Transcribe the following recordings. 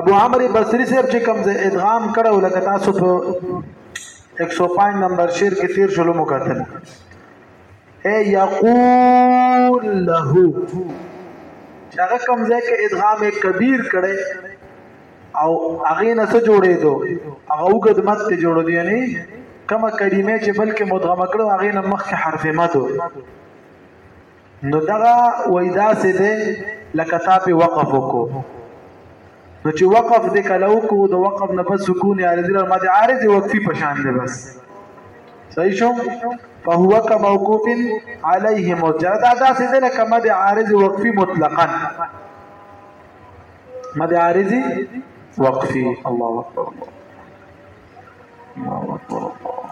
ابو عمرو بصری صاحب چې جی کوم ځای ادغام کړو لکه تاسو په 105 نمبر شعر کې تیر شلو مو کتل اے یقول له چې هغه کوم ځای کې ادغام کبیر کړي او هغه نه څه جوړې دو هغه وګد مت ته جوړ دی یعنی کما کلمې چې بلکې مدغم کړو هغه نه مخکې حرف مد نو دغه وېدا سي ده لکه تاسو وقف وکړو نو چې وقف د کلو کو د وقف نه پس سکون عارضی او مد عارض وقفي پشان ده بس. صحیح شو؟ فهو كموقوف عليه مجرد ادا سیده لکه مد عارض وقفي مطلقا. مد عارض وقفي الله اکبر الله اکبر، الله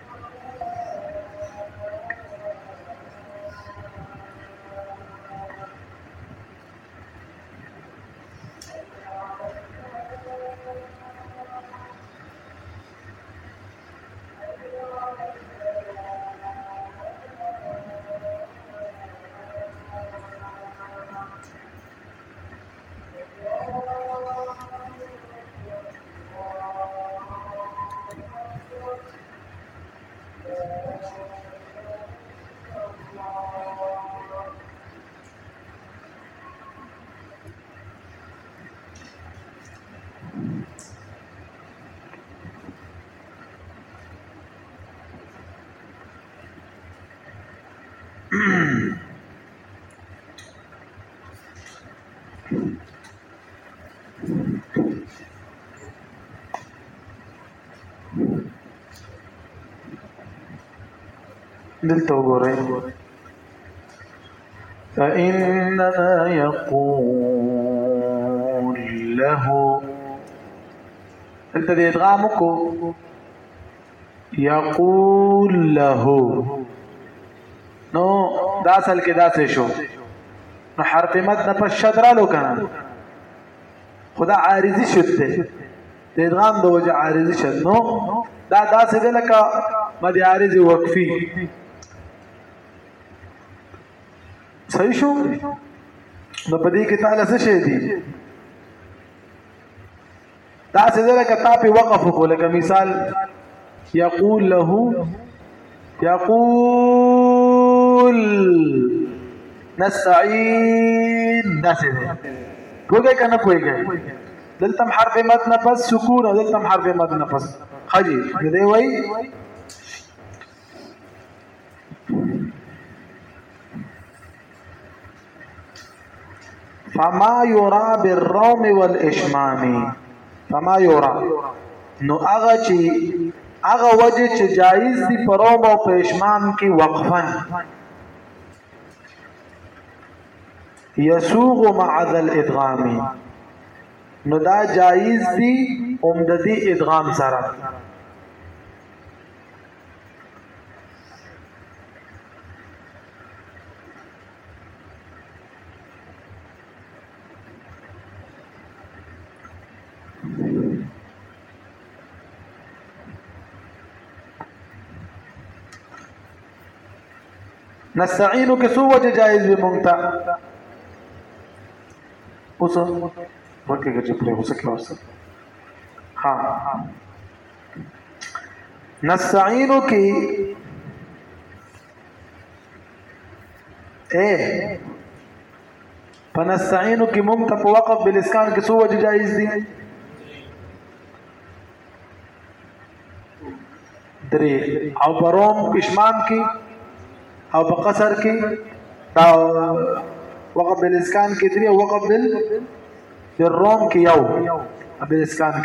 دلته وګورئ فإنما يقول له دلته د ادغام يقول له نو، دا اصل کې دا څه شو؟ نو حرف مد نه پس شدرالو کنه خدا عارضی شد ته د ادغام د وجه عارضی شد. نو دا دا څه لکه مد عارضی وقفي. صحیح شو؟ نو په دې کې تعالی څه شي دي دا څه ده لکه تا په وقف کو لکه مثال، یقول له، یقول نستعين. دا څه ده وګورئ کنه کویږي دلته حرف مد نفس، سکون او دلته حرف مد نفس۔ خجي دې وای فما يرى بالروم والاشمام فما يرى نو هغه چې هغه وجه چې جایز دي پروم او په اشمام کې وقفا۔ يسوغ مع ذا الادغام. نو دا جایز دي اومددي ادغام سره نستعینو کې سو وجه جایز به مونږ اوس ورکه چې پرې اوس کې اوس ها نستعینو کې اے فنستعینو کې مونږ ته په وقف بالاسکان کې څو وجه او پروم پښمان کې او په قصر کې دا وقف بالاسکان کې درې او وقف بال بالروم کې یو بالاسکان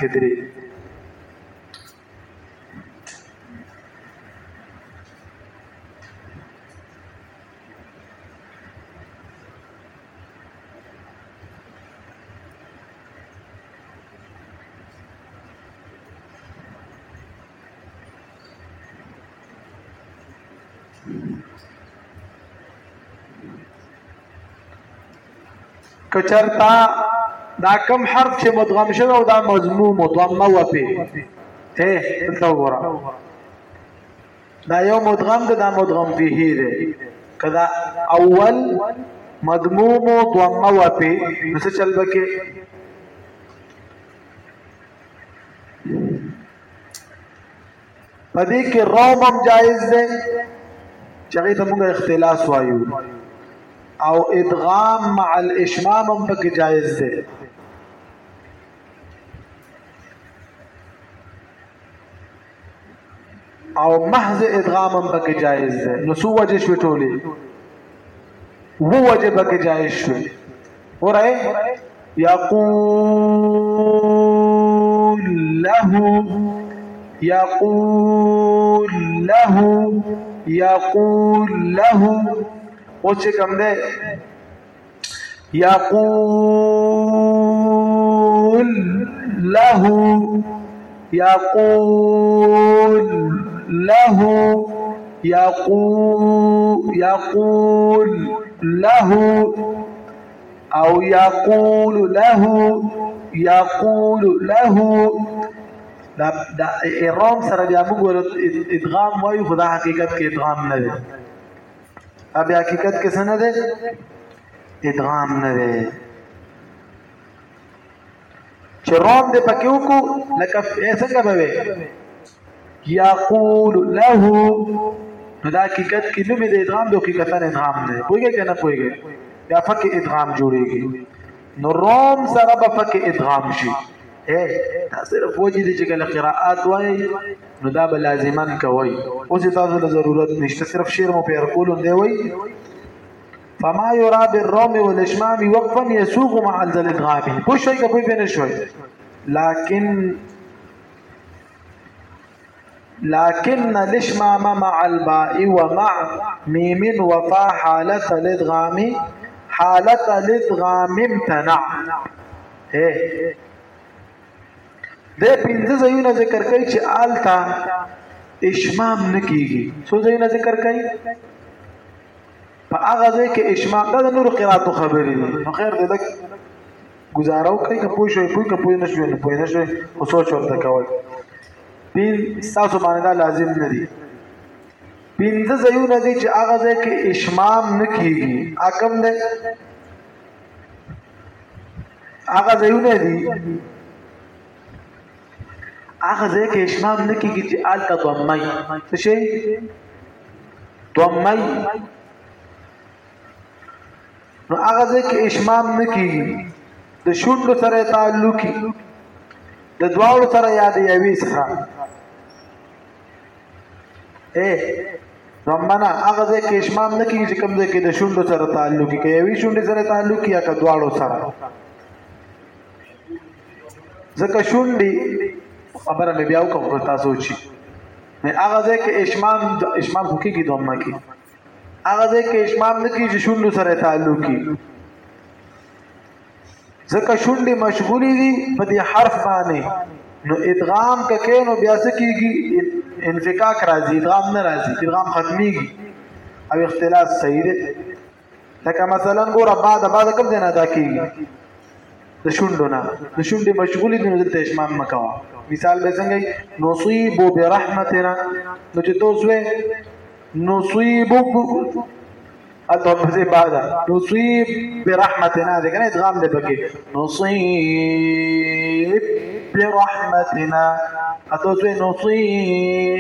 کچرتا، دا کم حرف چې مدغم شوی او دا مضموم مضمه و په اے دلته دا یو مدغم ده دا مدغم فيه ده کدا اول مضموم ضمه و په نو څه چل بکې پدې کې روم هم جایز ده چې ته موږ اختلاس وایو. أو ادغام مع الاشمام هم پکې جایز ده أو محض ادغام هم پکې جایز ده نو سو وجه شو ټولې؟ وو وجه پکې جایز شو ورای یقول له يقول له يقول له أو چې کوم ده يقول له يقول له يقول يقول له أو يقول له يقول له دا دا ارام سره بیا موږ ادغام وایو خدا حقیقت کې ادغام نه دی. بیا حقیقت کې څه نه دی ادغام نه دی چې روم دې پکې وکړو لکه څنګه به وي یقول له نو دا حقیقت کې نوم دې ادغام دی حقیقت ادغام نه پوهیږي کنه پوهیږي یا فکه ادغام جوړيږي نو روم سره به فکه ادغام شي اے صرف وجه دي چې قراءات وای نو دا به لازمان کوي اوس تاسو ته ضرورت نشته صرف شعر مو په کول دی وای فما يرى بالروم والإشمام وقفا يسوق مع الادغام پوه شوي که پوه نه شوي. لكن لكن الإشمام مع الباء ومع ميم وفا حالة الادغام حالة الادغام امتنع. إيه. د پنځه ځایونه ذکر کوي چې آلتا اشمام نکېږي څو ځایونه ذکر کوي په هغه ځای کې اشمام، دا نور قراتو خبرې دي. نو خیر دې لک گزارو کوي که پوه شوي پوه، که پوه نه شوي نه پوه نه شوي خو سوچ ورته کوي پین، ستاسو باندې لازم نه دي پنځه ځایونه دي چې هغه ځای کې اشمام نکېږي اکم ده هغه ځایونه دي هغه ځای کې اشمام نه کیږي چې آلته ضمای څه شي ضمای نو هغه ځای کې اشمام نه کیږي د شوند سره تعلقي د دواړو سره یاد یوي سره اے رمبنا هغه ځای کې اشمام نه کیږي چې کوم ځای کې د شوند سره تعلقي کوي یوي شوند سره تعلقي یا د دواړو سره ځکه شونډي خبره مې بیا وکړه تاسو چې نه، هغه ځای کې اشمام اشمام حقيقي دومره کې. هغه ځای کې اشمام نه کیږي شوندو سره تعلق کی ځکه شونډې مشغولې دي په دې حرف باندې. نو ادغام ککې نو بیا څه کیږي؟ انفکاک راځي، ادغام نه راځي، ادغام ختميږي او اختلاف صحیح دی. لکه مثلا ګوره، بعد بعد کوم دی نه ادا کیږي؟ د شونډو نه د شونډې مشغولې دي نو دلته مکوا. مثال به څنګه نصيب برحمتنا. نو چې تاسو نصيب اته په دې بعد نصيب برحمتنا. ده کنه ادغام ده بکی نصيب برحمتنا. اته توسوې نصيب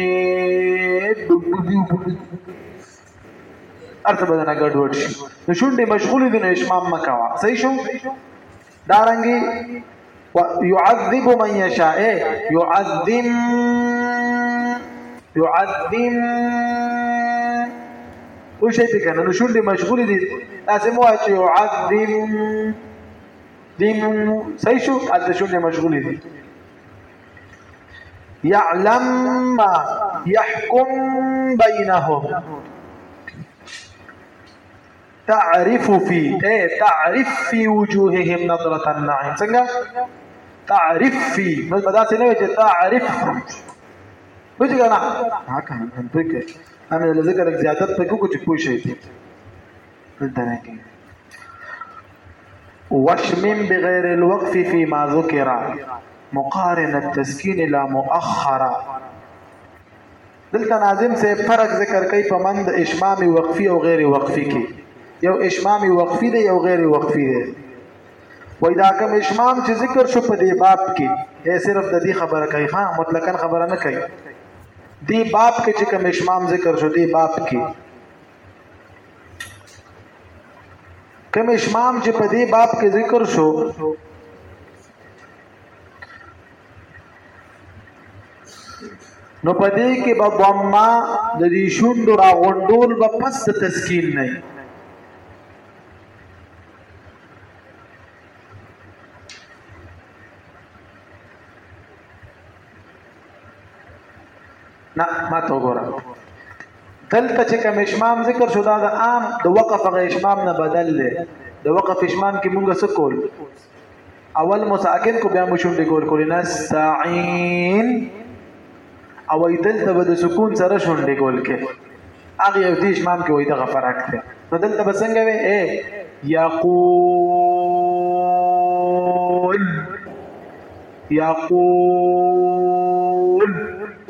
ارته بدنه ګډوډ شي نو شونډې مشغول دي نو اشمام مکوا. صحیح شو؟ دارنگی يعذب من يشاء يعذب يعذب وش هيك كان أنا شو اللي مشغول دي لازم واحد يعذب ديم سيشو هذا شو؟ اللي مشغول دي يعلم ما يحكم بينهم تعرف في إيه تعرف في وجوههم نظرة النعيم. څنګه تعرف في. نو بدا تعرف. وځي أنا له ذکر زیادت پکې کو چې پوه شي دلته نه کې بغير الوقف فيما ذكر. مقارن التسکین لا مؤخرا دلته ناظم سے فرق ذکر کوي په مند اشمام وقفي أو غیر وقفي یو اشمام وقفي دی یو غیر وقفي دی وای دا کوم اشمام چې ذکر شو په دې باب کې اے صرف د دې خبره کوي ها ہاں، مطلقاً خبره نه کوي دې باب کې چې کوم اشمام ذکر شو دې باب کې کوم اشمام چې په دې باب کې ذکر شو، نو پدې کې به ضمه د دې شوند را غونډول به پس د تسکین نه نه ما تو ګورم دلته چې کوم اشمام ذکر شو، دا د عام د وقف غ اشمام نه بدل دی د وقف اشمام کې مونږ څه کول؟ اول مساکن کو بیا مو شونډې کول کول نستعين او دلته به سکون سره شونډې کول کې هغه یو دیش مام کې وای د غفرک ته نو دلته به څنګه وي اے یقول یقول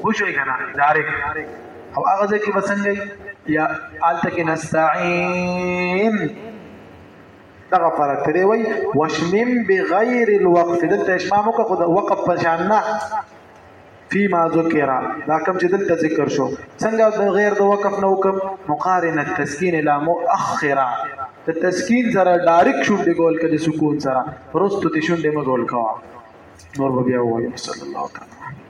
وشوي کنه دارک او هغه ځکه به څنګه یا آلته کې نستعين دغه فرق دی وای وشمم بغیر الوقف دلته اشمامو کا خود وقف پشان نه فيما ذکر دا کوم چې دلته ذکر شو. څنګه د غیر د وقف نو کوم مقارنه تسکین لا مؤخره د تسکین سره ډایرک شونډه ګول کړي سکون سره پرستو ته شونډه مګول کا نور بیا وایي صلی الله تعالی.